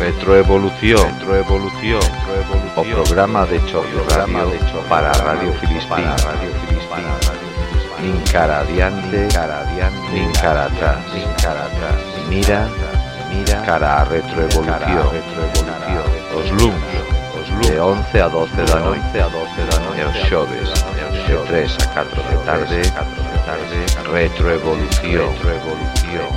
Retroevolución, retroevolución, retroevolución. O programa de choque, programa de choque para Radio Filispín, Radio Filispín. Nin cara adiante, cara adiante, nin cara atrás, nin cara atrás. Mira, mira cara a retroevolución, retroevolución. Os de 11 a 12 da noite, a 12 da noite. E os xoves, de 3 a 4 de tarde, 4 de tarde. Retroevolución, retroevolución.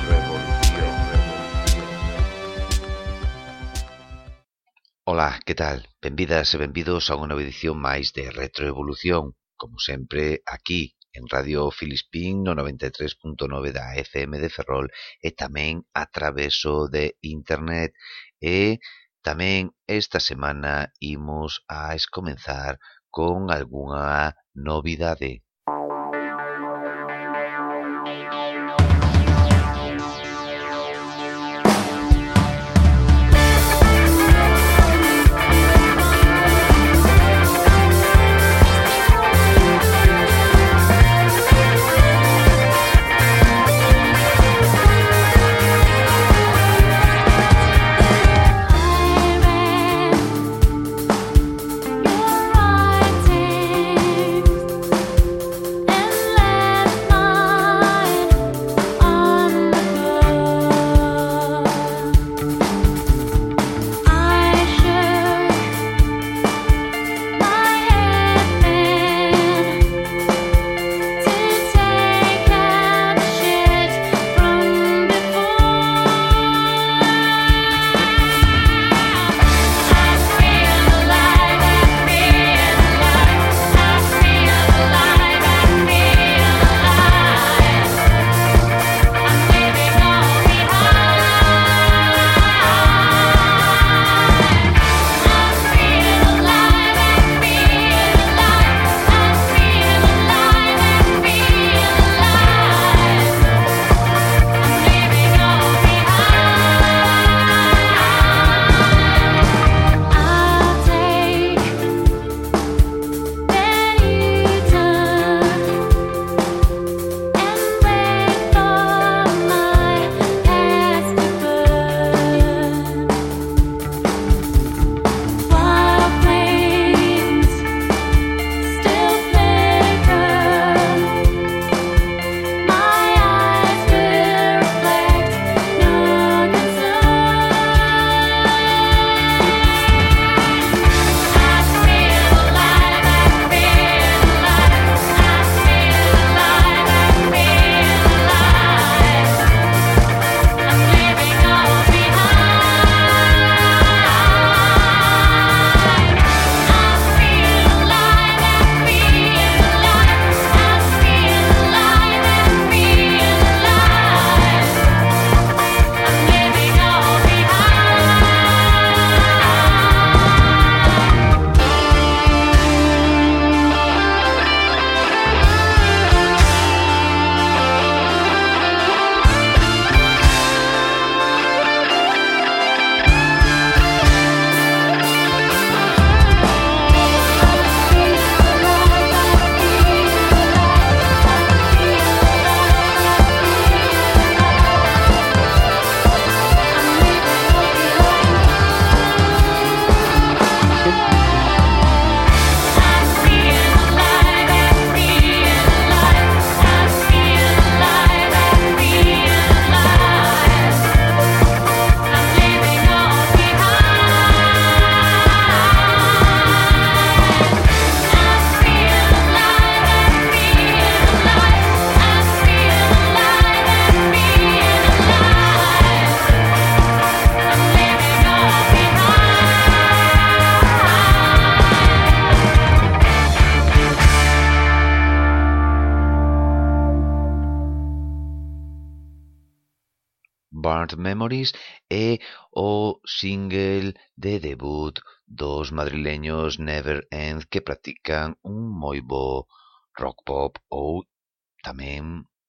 Ola, que tal? Benvidas e benvidos a unha edición máis de Retroevolución, como sempre aquí en Radio Filispín no 93.9 da FM de Ferrol e tamén a traveso de internet e Tamén esta semana imos a escomenzar con algunha novidade. Memories é o single de debut dos madrileños Never End que practican un moi bo rock pop ou tamén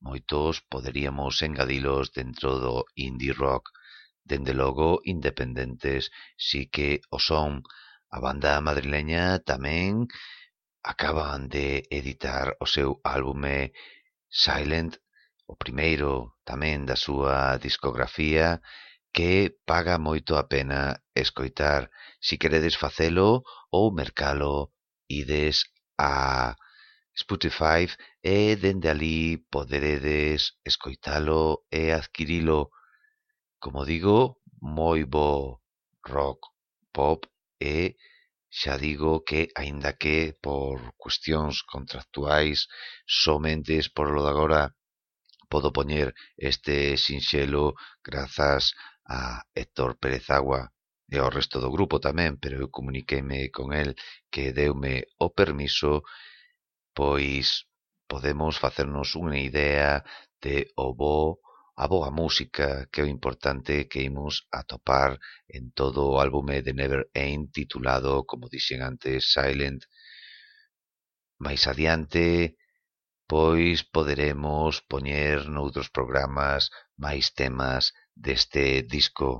moitos poderíamos engadilos dentro do indie rock. Dende logo, independentes si que o son. A banda madrileña tamén acaban de editar o seu álbume Silent o primeiro tamén da súa discografía que paga moito a pena escoitar. Si queredes facelo ou mercalo, ides a Spotify e dende ali poderedes escoitalo e adquirilo. Como digo, moi bo rock pop e xa digo que, aínda que por cuestións contractuais somente es por lo de agora, podo poñer este sinxelo grazas a Héctor Pérez Agua e ao resto do grupo tamén, pero eu comuniqueime con el que deume o permiso, pois podemos facernos unha idea de o bo a boa música que é o importante que imos atopar en todo o álbume de Never End titulado, como dixen antes, Silent. Mais adiante, pois poderemos poñer noutros programas máis temas deste disco.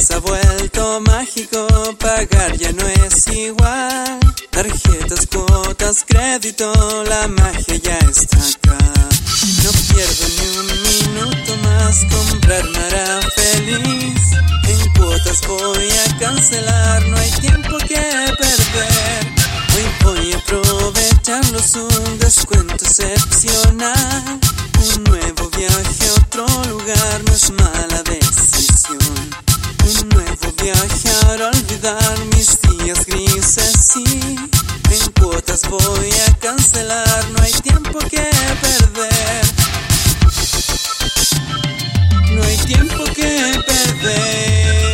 se ha vuelto mágico, pagar ya no es igual. Tarjetas, crédito, la magia ya está acá. No pierdo ni un minuto más, comprar me hará feliz. En cuotas voy a cancelar, no hay tiempo que perder. Hoy voy a aprovecharlos, un descuento excepcional. Un nuevo viaje a otro lugar no es mala decisión. Un nuevo viajar, olvidar mis días grises y en cuotas voy a cancelar, no hay tiempo que perder. No hay tiempo que perder.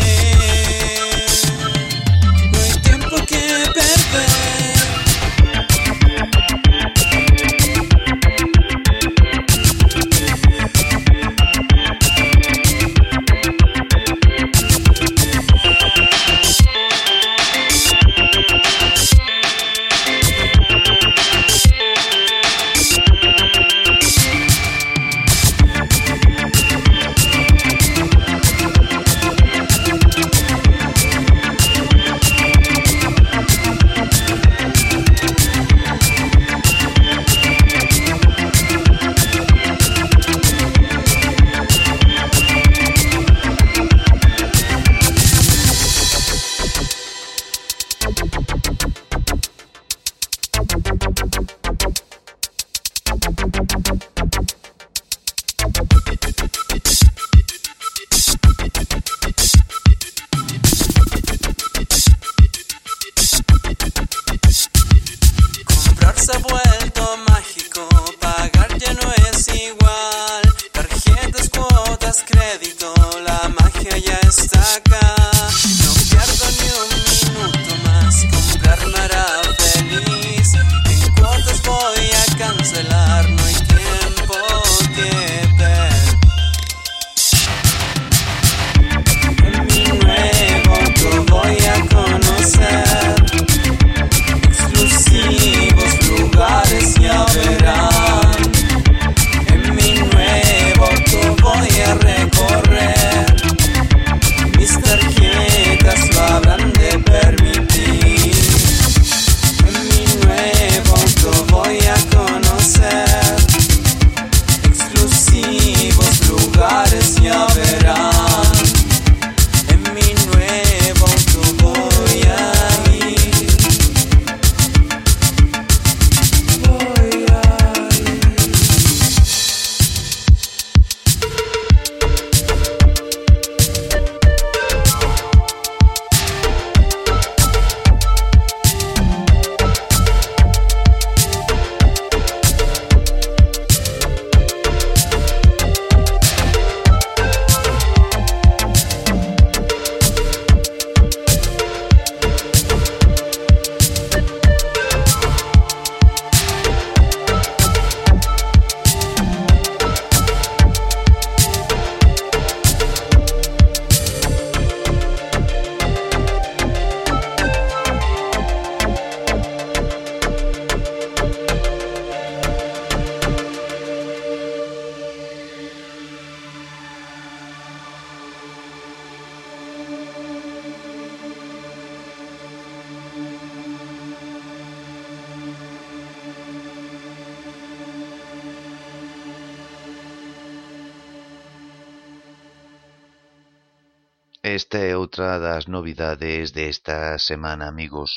outra das novidades desta semana, amigos.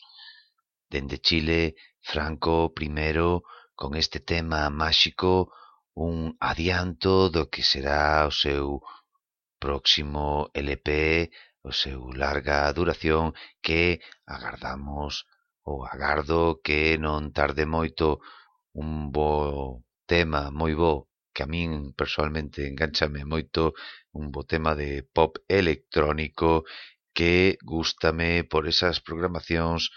Dende Chile, Franco primeiro con este tema máxico, un adianto do que será o seu próximo LP, o seu larga duración que agardamos ou agardo que non tarde moito un bo tema moi bo que a min personalmente enganchame moito un bo tema de pop electrónico que gústame por esas programacións,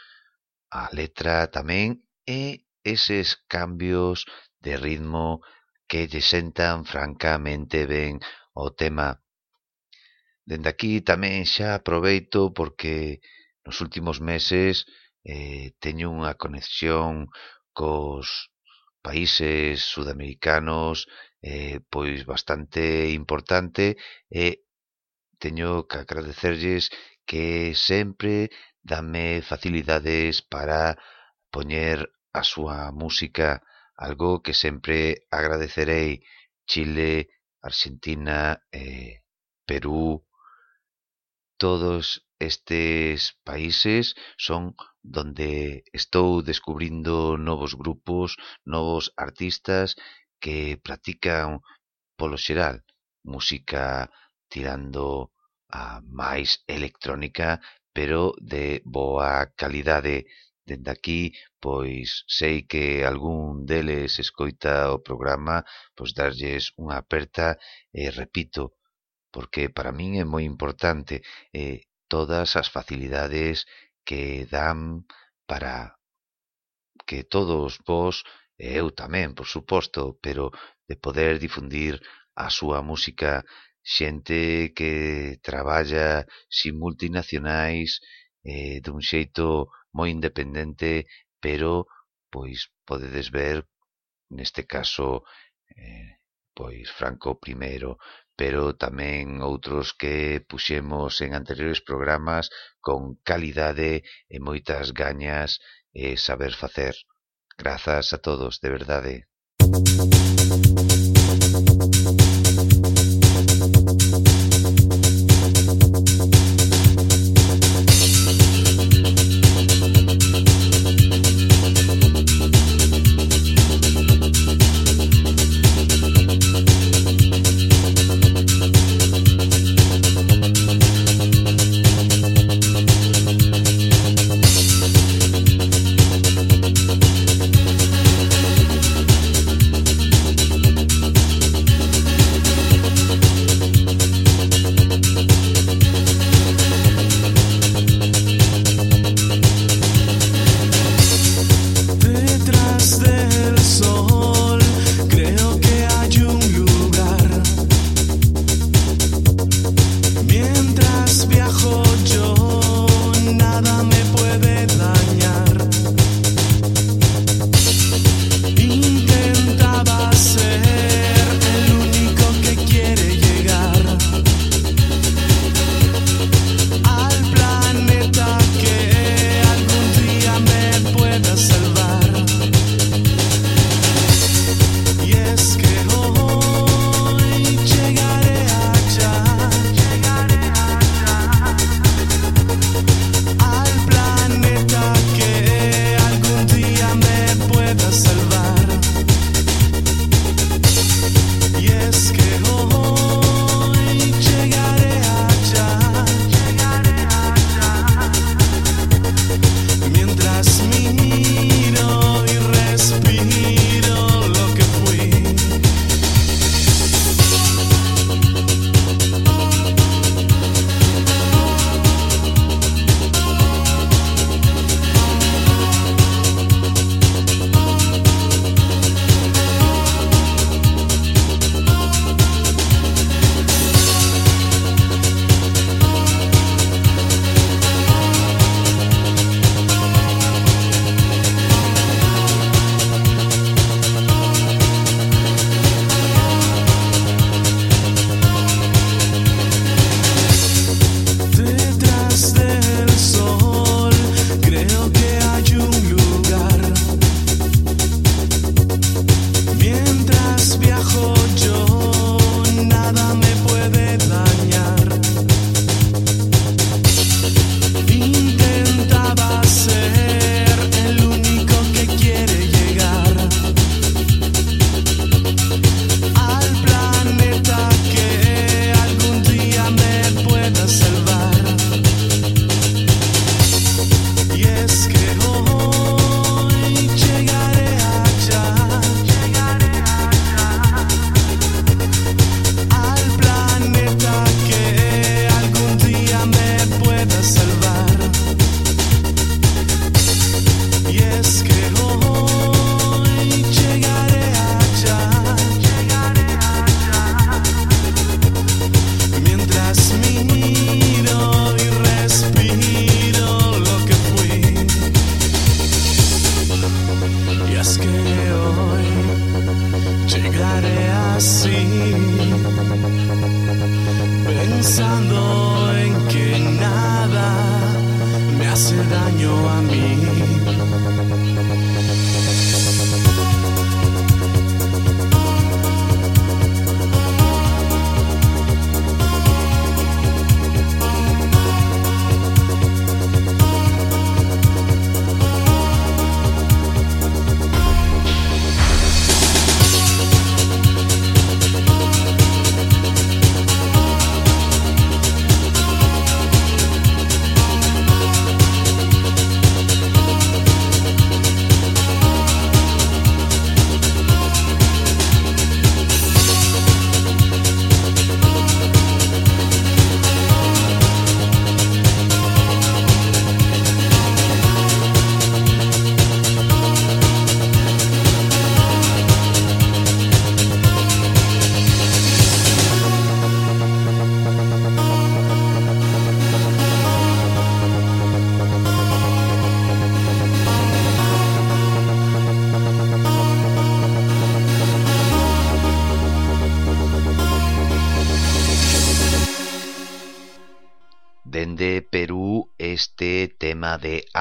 a letra tamén e eses cambios de ritmo que lle sentan francamente ben o tema. Dende aquí tamén xa aproveito porque nos últimos meses eh, teño unha conexión cos países sudamericanos eh, pois bastante importante e teño que agradecerlles que sempre danme facilidades para poñer a súa música, algo que sempre agradecerei. Chile, Argentina, eh, Perú, todos estes países son donde estou descubrindo novos grupos, novos artistas que practican polo xeral música tirando a máis electrónica, pero de boa calidade. Dende aquí, pois sei que algún deles escoita o programa, pois darlles unha aperta e repito, porque para min é moi importante eh, todas as facilidades que dan para que todos vos, e eu tamén, por suposto, pero de poder difundir a súa música xente que traballa sin multinacionais eh, dun xeito moi independente, pero pois podedes ver neste caso eh, pois Franco I, pero tamén outros que puxemos en anteriores programas con calidade e moitas gañas e saber facer. Grazas a todos, de verdade.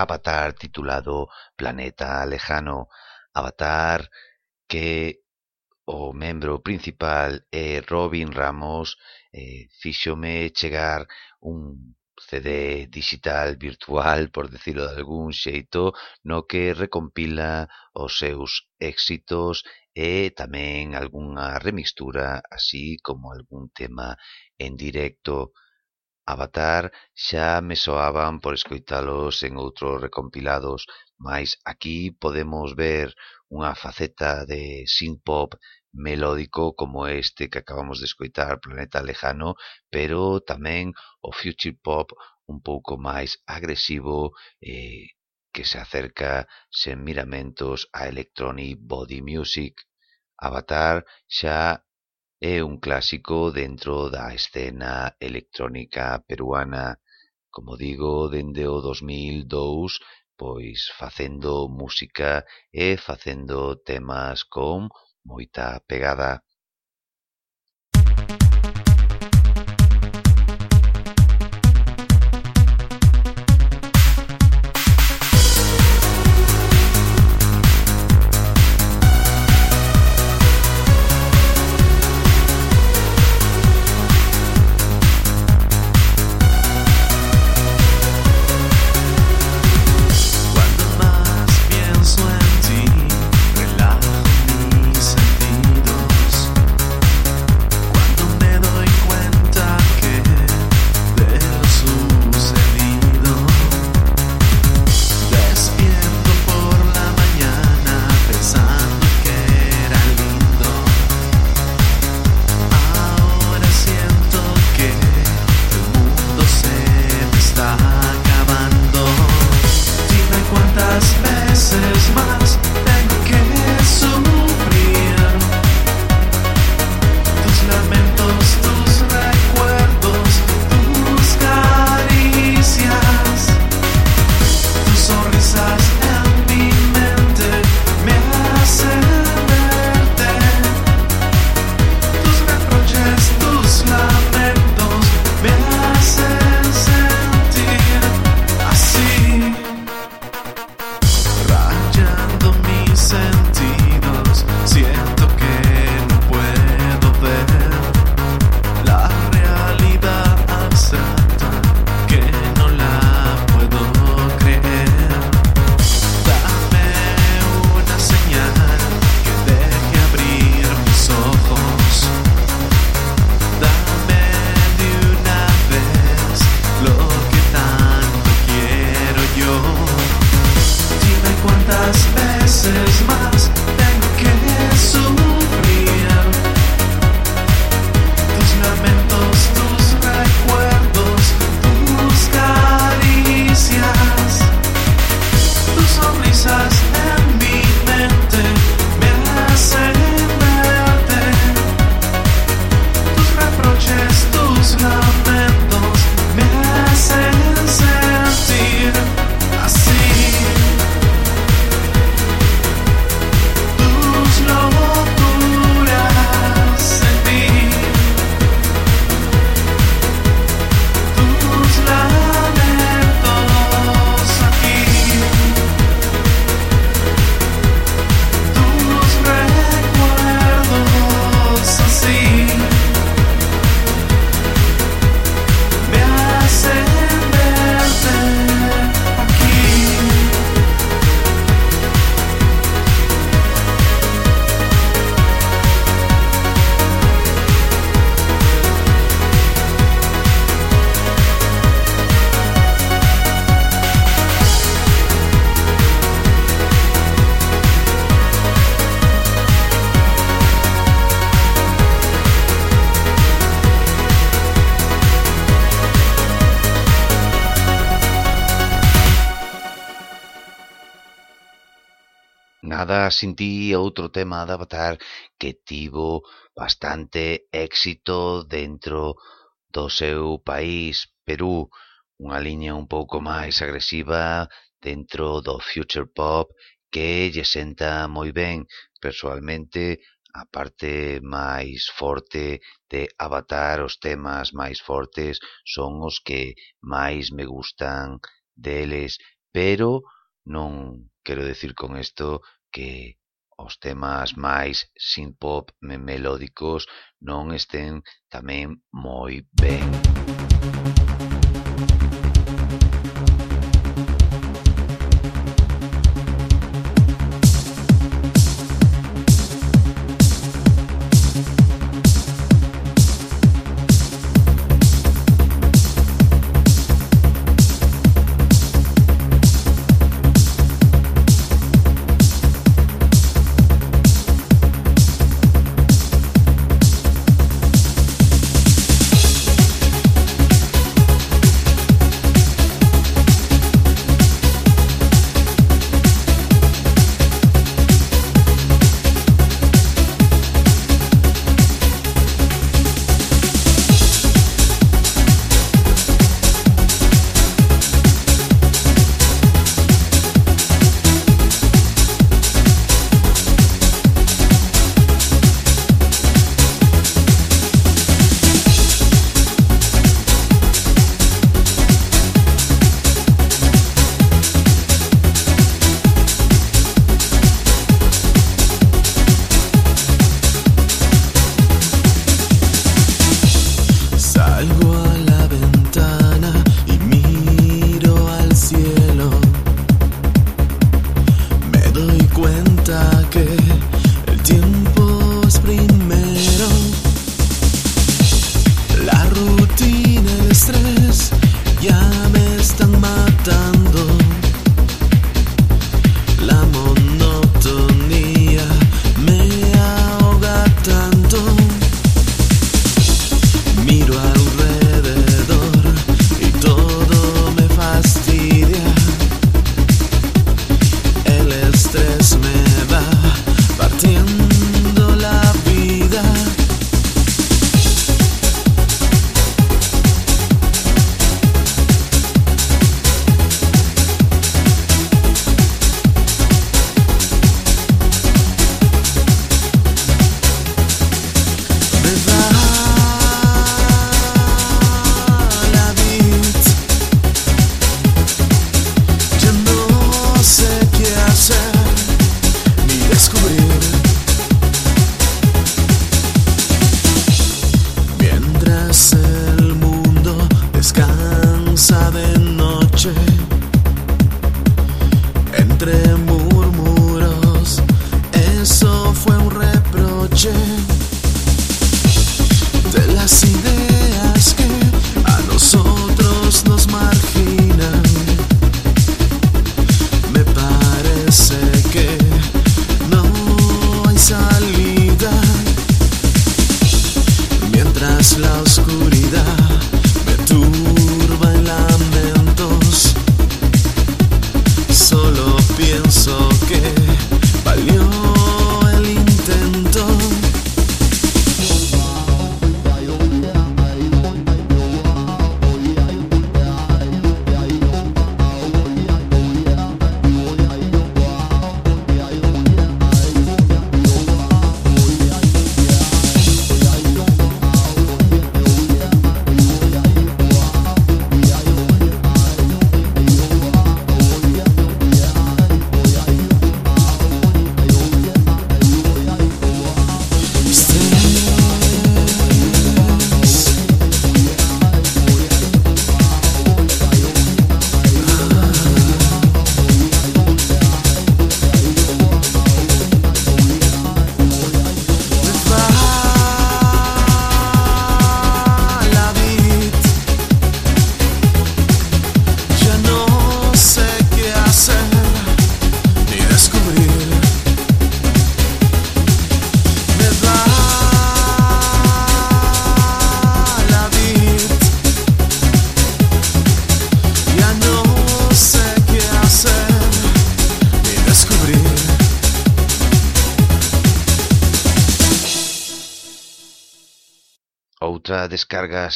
Avatar titulado Planeta Lejano. Avatar que o membro principal é Robin Ramos eh, fíxome chegar un CD digital virtual, por decirlo de algún xeito, no que recompila os seus éxitos e tamén algunha remixtura, así como algún tema en directo. Avatar xa me soaban por escoitalos en outros recompilados mais aquí podemos ver unha faceta de synth-pop melódico como este que acabamos de escoitar, Planeta Lejano, pero tamén o future pop un pouco máis agresivo eh, que se acerca sen miramentos a electronic body music. Avatar xa É un clásico dentro da escena electrónica peruana, como digo, dende o dos mil dous, pois facendo música e facendo temas con moita pegada. sin ti outro tema de Avatar que tivo bastante éxito dentro do seu país, Perú, unha liña un pouco máis agresiva dentro do future pop que lle senta moi ben. Persoalmente, a parte máis forte de Avatar, os temas máis fortes son os que máis me gustan deles, pero non quero decir con isto que os temas máis synth-pop melódicos non estén tamén moi ben.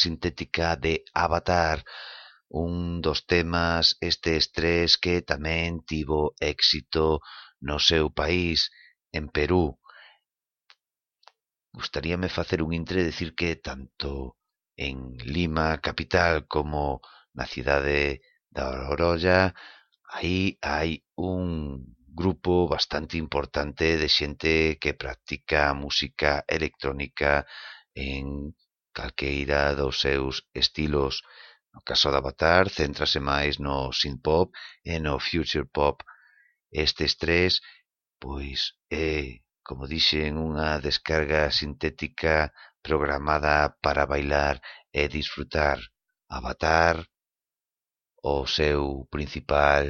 sintética de Avatar, un dos temas estes tres que tamén tivo éxito no seu país, en Perú. Gustaríame facer un intre e decir que tanto en Lima capital como na cidade da Orolla, aí hai un grupo bastante importante de xente que practica música electrónica en Calqueira dos seus estilos, no caso de Avatar céntrase máis no synthpop e no future pop. Estes tres, pois, é, como dixen, unha descarga sintética programada para bailar e disfrutar. Avatar, o seu principal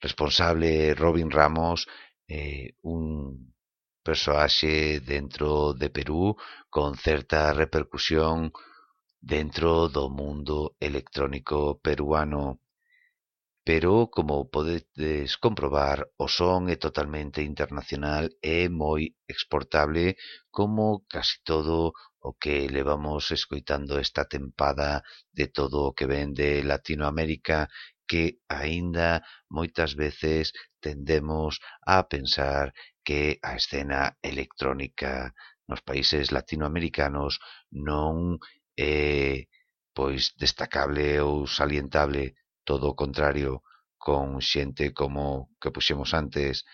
responsable Robin Ramos, é un persoaxe dentro de Perú con certa repercusión dentro do mundo electrónico peruano. Pero, como podedes comprobar, o son é totalmente internacional e moi exportable como casi todo o que levamos escoitando esta tempada de todo o que ven de Latinoamérica que aínda moitas veces tendemos a pensar que a escena electrónica nos países latinoamericanos non é pois destacable ou salientable, todo o contrario, con xente como que puxemos antes,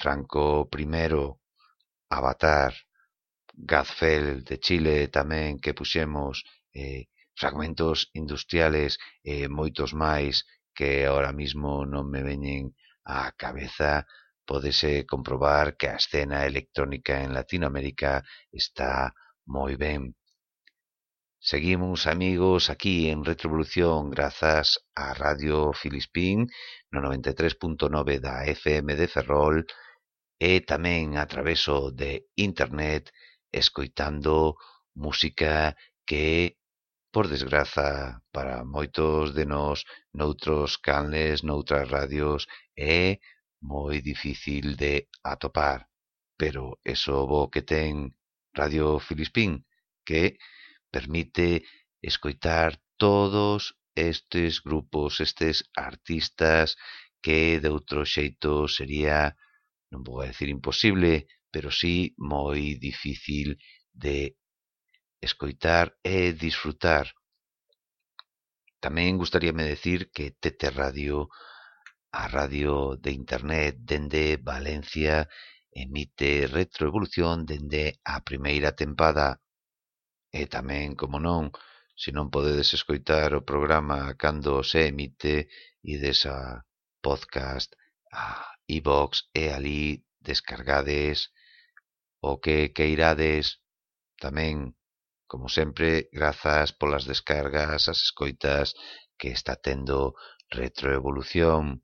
Franco I, Avatar, Gazfel de Chile tamén que puxemos, eh, fragmentos industriales e eh, moitos máis que ahora mismo non me veñen á cabeza Pódese comprobar que a escena electrónica en Latinoamérica está moi ben. Seguimos, amigos, aquí en Retrovolución grazas á Radio Filispín no 93.9 da FM de Ferrol e tamén a traveso de internet escoitando música que por desgraza para moitos de nós noutros canles, noutras radios e moi difícil de atopar, pero eso bo que ten Radio Filispín, que permite escoitar todos estes grupos, estes artistas que de outro xeito sería, non vou a decir imposible, pero sí moi difícil de escoitar e disfrutar. Tamén gustaríame decir que Tete Radio A radio de Internet dende Valencia emite retroevolución dende a primeira tempada. E tamén, como non, se non podedes escoitar o programa cando se emite, ides a podcast, a iVox e ali descargades o que queirades. Tamén, como sempre, grazas polas descargas, as escoitas que está tendo retroevolución.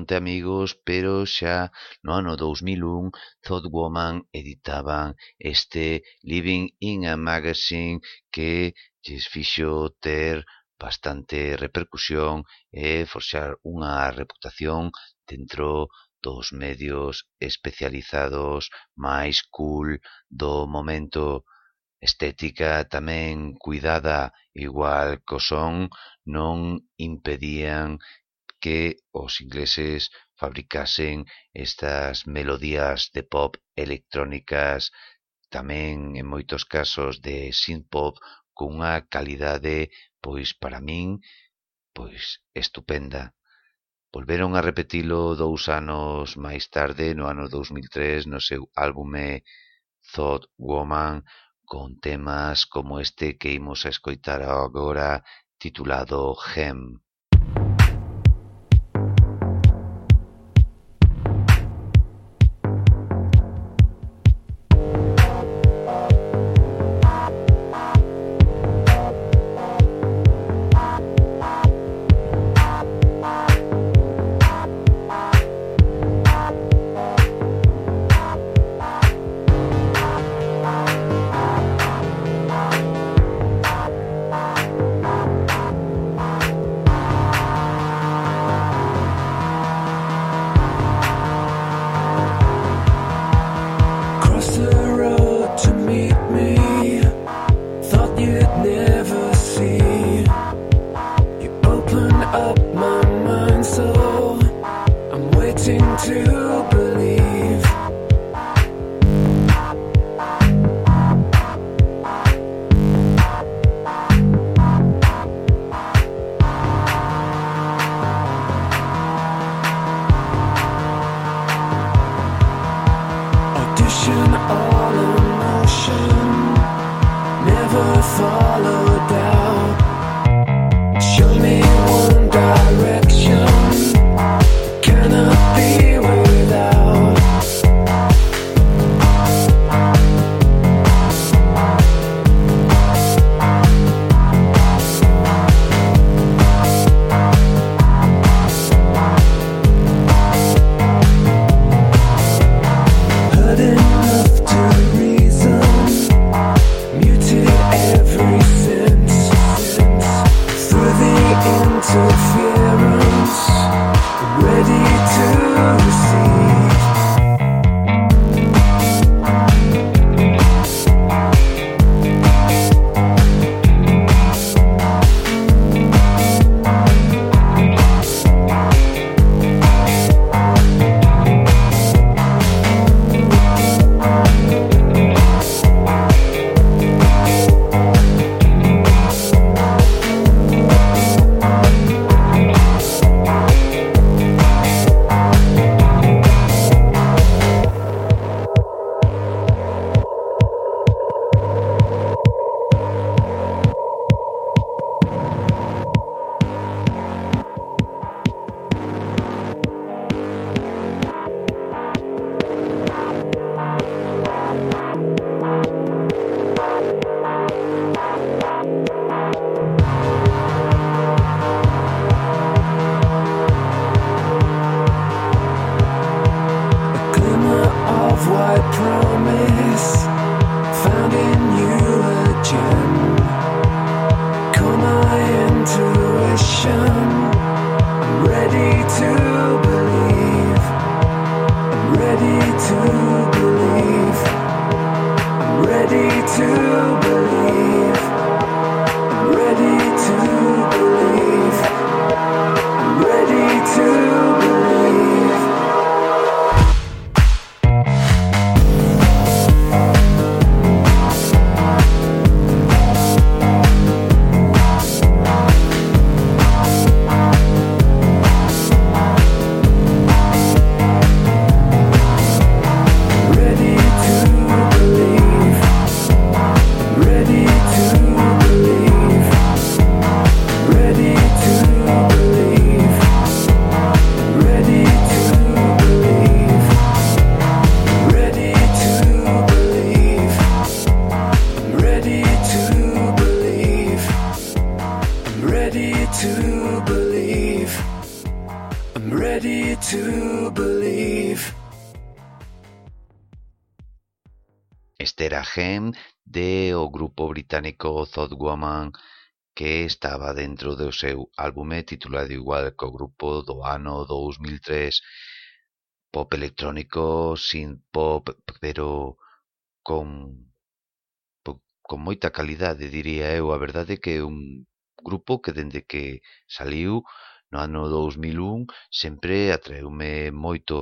Monte Amigos, pero xa no ano 2001 Thought Woman editaban este Living in a Magazine que lles fixo ter bastante repercusión e forxar unha reputación dentro dos medios especializados máis cool do momento. Estética tamén cuidada, igual co son, non impedían que os ingleses fabricasen estas melodías de pop electrónicas tamén en moitos casos de synthpop cunha calidade, pois para min, pois estupenda. Volveron a repetilo dous anos máis tarde, no ano 2003, no seu álbume Thought Woman, con temas como este que imos a escoitar agora titulado Gem. Thought Woman que estaba dentro do seu álbume titulado igual co grupo do ano 2003 pop electrónico, synth pop, pero con con moita calidade, diría eu, a verdade que é un grupo que dende que saliu no ano 2001 sempre atraeume moito.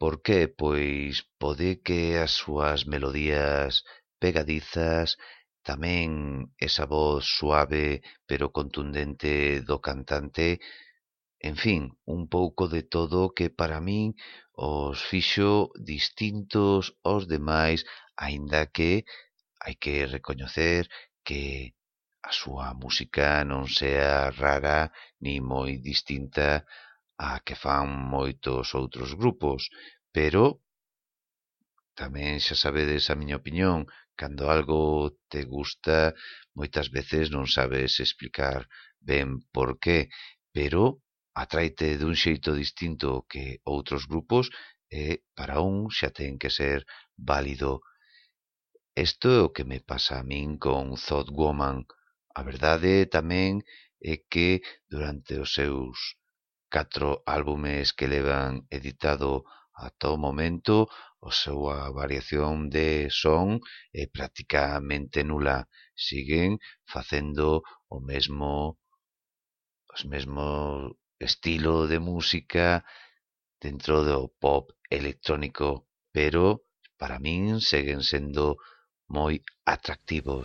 Por que? Pois pode que as súas melodías pegadizas Tamén esa voz suave pero contundente do cantante, en fin, un pouco de todo que para min os fixo distintos aos demais, aínda que hai que recoñecer que a súa música non sea rara ni moi distinta a que fan moitos outros grupos, pero Tamén xa sabedes a miña opinión, cando algo te gusta moitas veces non sabes explicar ben por qué, pero atraite dun xeito distinto que outros grupos e para un xa ten que ser válido. Isto é o que me pasa a min con Thought Woman. A verdade tamén é que durante os seus catro álbumes que levan editado ata o momento a súa variación de son é practicamente nula. Siguen facendo o mesmo os mesmo estilo de música dentro do pop electrónico, pero para min seguen sendo moi atractivos.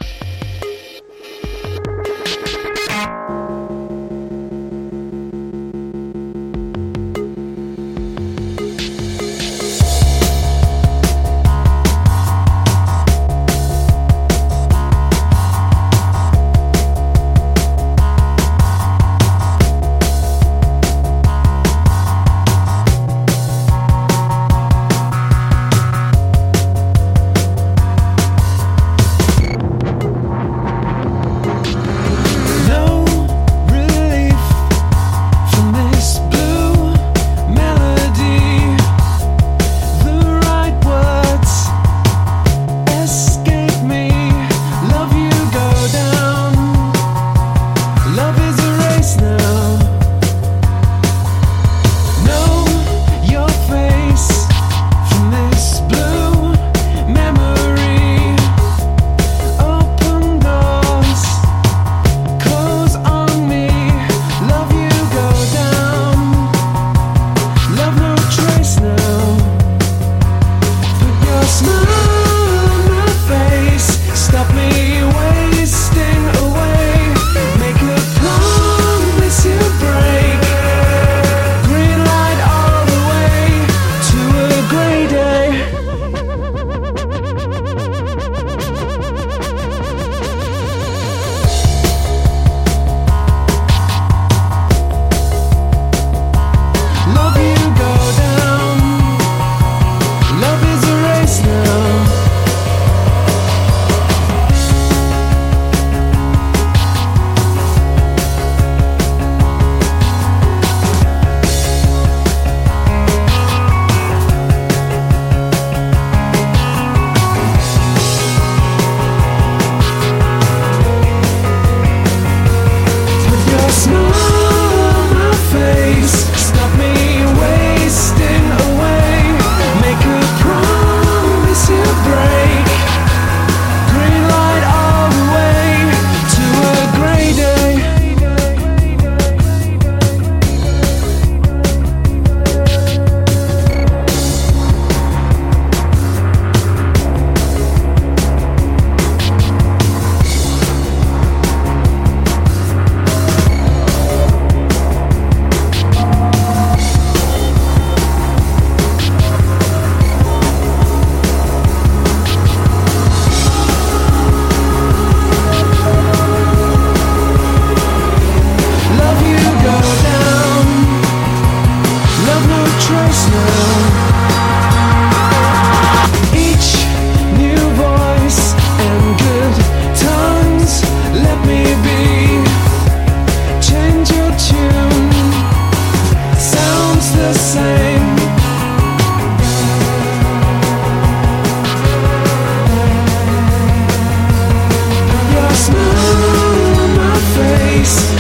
face.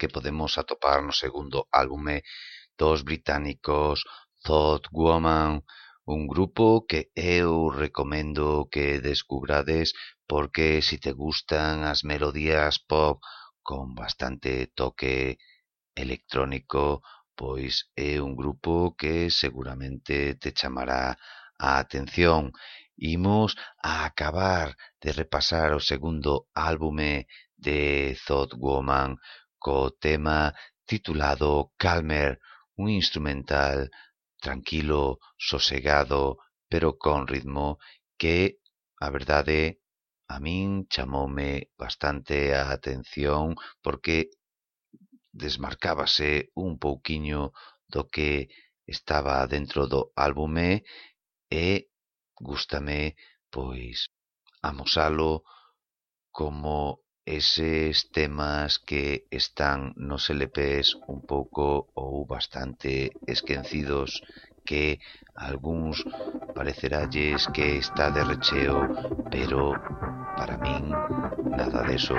que podemos atopar no segundo álbume dos británicos Thought Woman, un grupo que eu recomendo que descubrades porque si te gustan as melodías pop con bastante toque electrónico, pois é un grupo que seguramente te chamará a atención. Imos a acabar de repasar o segundo álbume de Thought Woman co tema titulado Calmer, un instrumental tranquilo, sosegado, pero con ritmo que, a verdade, a min chamoume bastante a atención porque desmarcábase un pouquiño do que estaba dentro do álbume e gustame pois amosalo como eses temas que están nos LPs un pouco ou bastante esquecidos que a algúns pareceralles que está de recheo, pero para min nada deso.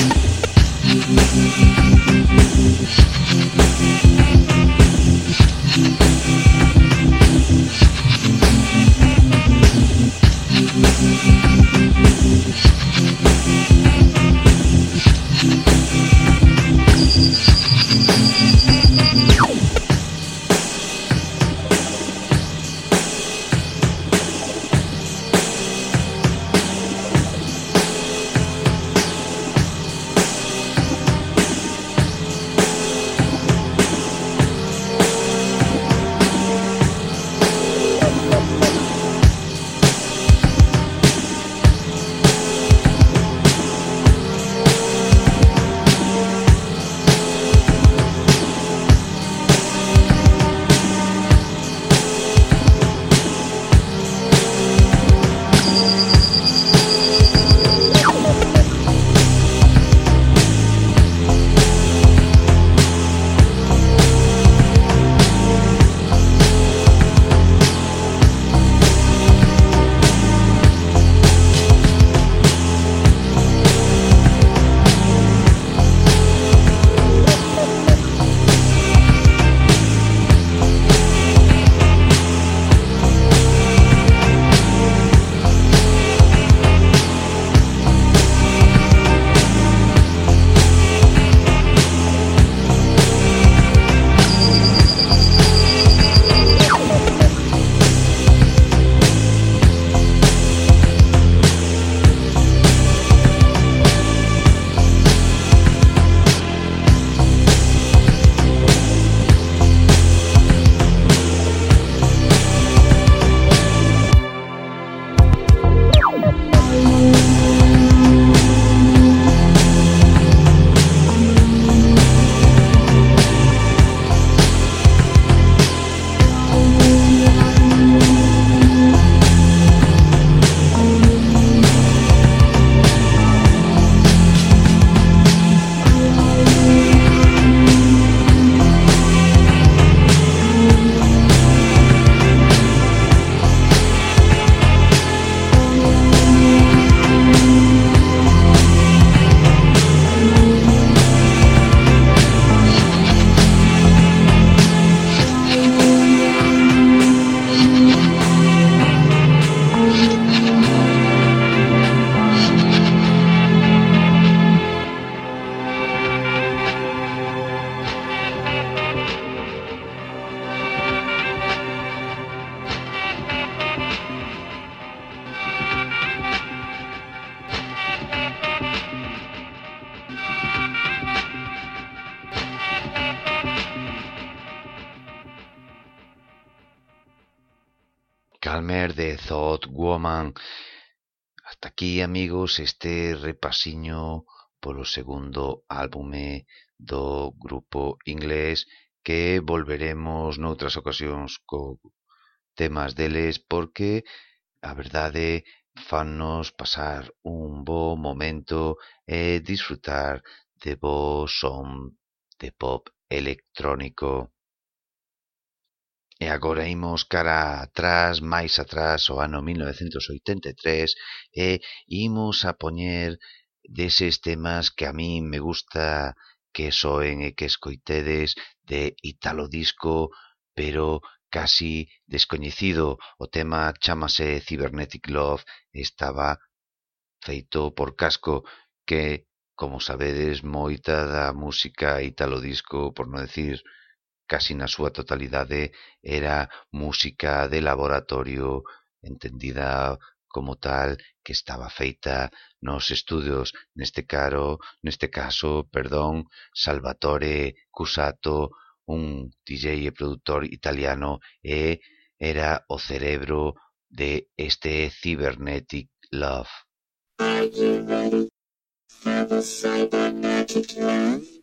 Calmer de Thought Woman Hasta aquí, amigos, este repasiño polo segundo álbume do grupo inglés que volveremos noutras ocasións co temas deles porque a verdade fannos pasar un bo momento e disfrutar de bo son de pop electrónico. E agora imos cara atrás, máis atrás, o ano 1983, e imos a poñer deses temas que a min me gusta que soen e que escoitedes de Italo Disco, pero casi descoñecido. O tema chamase Cybernetic Love, estaba feito por Casco, que, como sabedes, moita da música Italo Disco, por non decir casi na súa totalidade era música de laboratorio entendida como tal que estaba feita nos estudios neste caro neste caso, perdón, Salvatore Cusato, un DJ e produtor italiano e era o cerebro de este Cybernetic Love. Are you ready for the cybernetic love?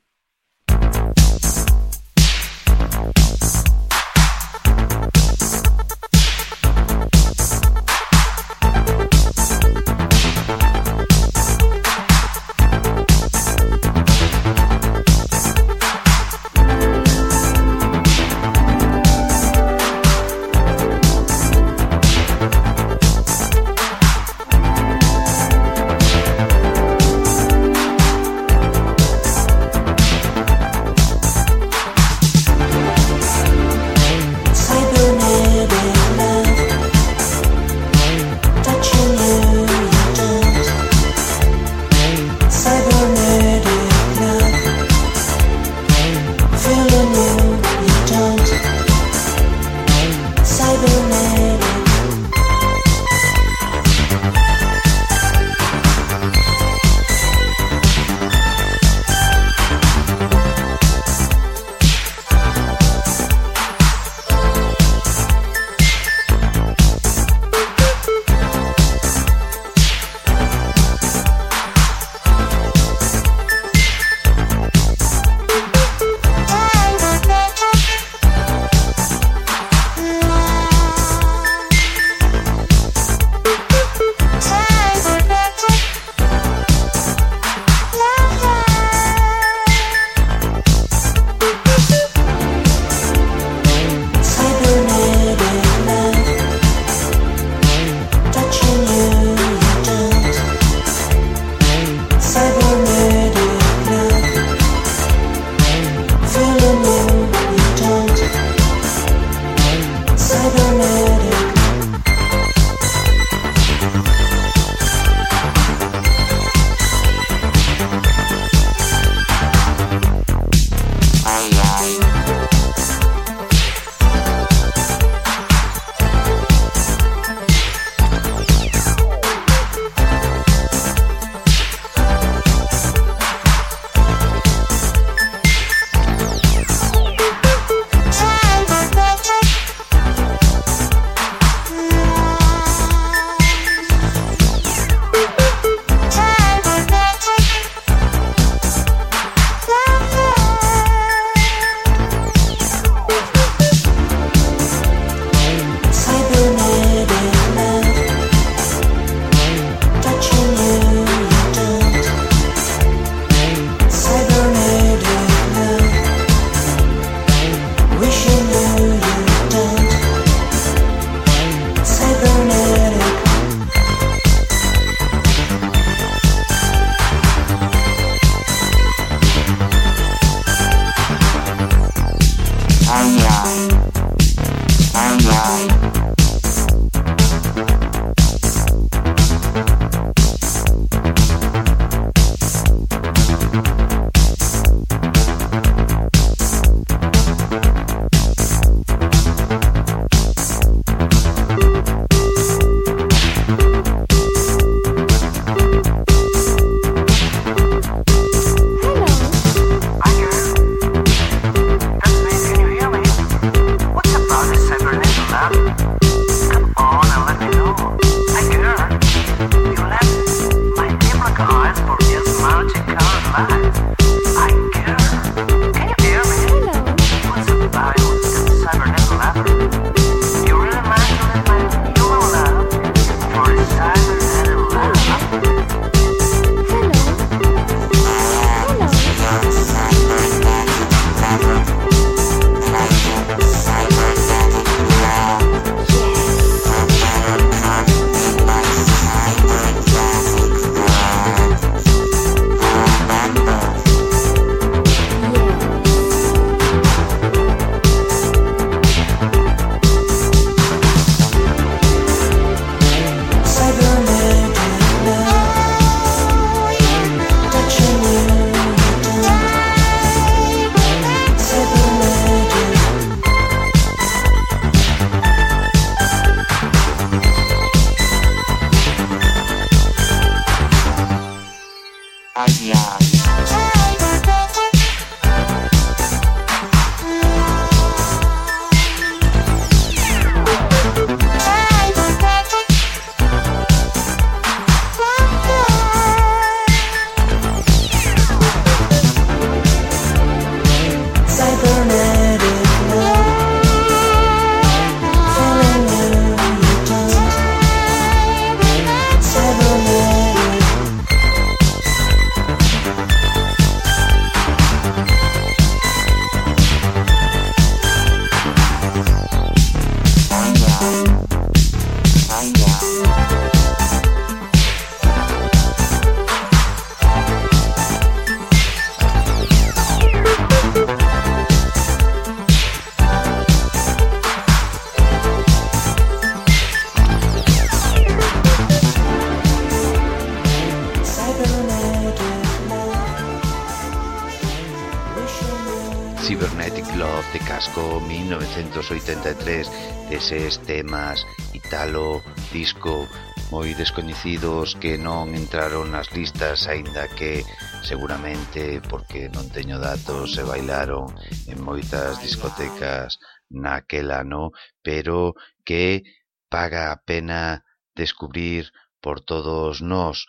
países, temas, italo, disco moi descoñecidos que non entraron nas listas aínda que seguramente porque non teño datos se bailaron en moitas discotecas naquel ano, pero que paga a pena descubrir por todos nós.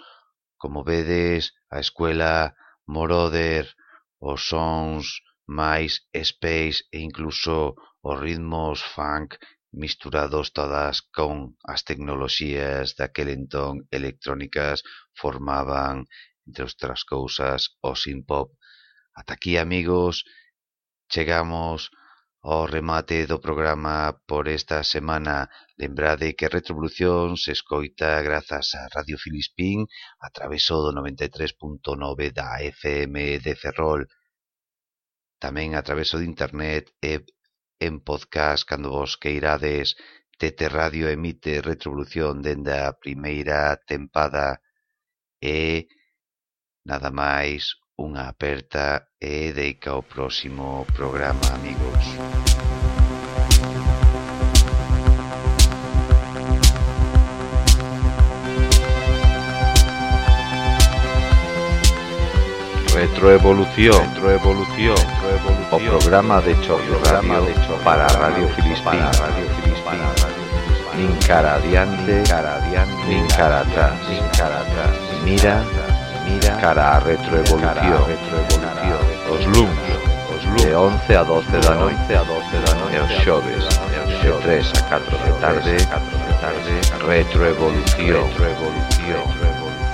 Como vedes, a escuela Moroder, os sons máis space e incluso os ritmos funk misturados todas con as tecnoloxías daquel entón electrónicas, formaban, entre outras cousas, o synpop. Ata aquí, amigos, chegamos ao remate do programa por esta semana. Lembrade que Retrovolución se escoita grazas a Radio Filispín a traveso do 93.9 da FM de Ferrol tamén a traveso de internet e En podcast cando vos queirades. Tete Radio emite Retrovolución dende a primeira tempada e nada máis unha aperta e deica ao próximo programa, amigos. Retroevolución. O programa de choque radio de choque para Radio Filispín, Radio Filispín. Nin cara adiante, cara adiante, nin cara atrás. Mira, mira, cara a retroevolución. Os luns, de 11 a 12 da noite, a 12 da noite, e os xoves, de 3 a 4 de tarde, 4 de tarde, retroevolución, retroevolución.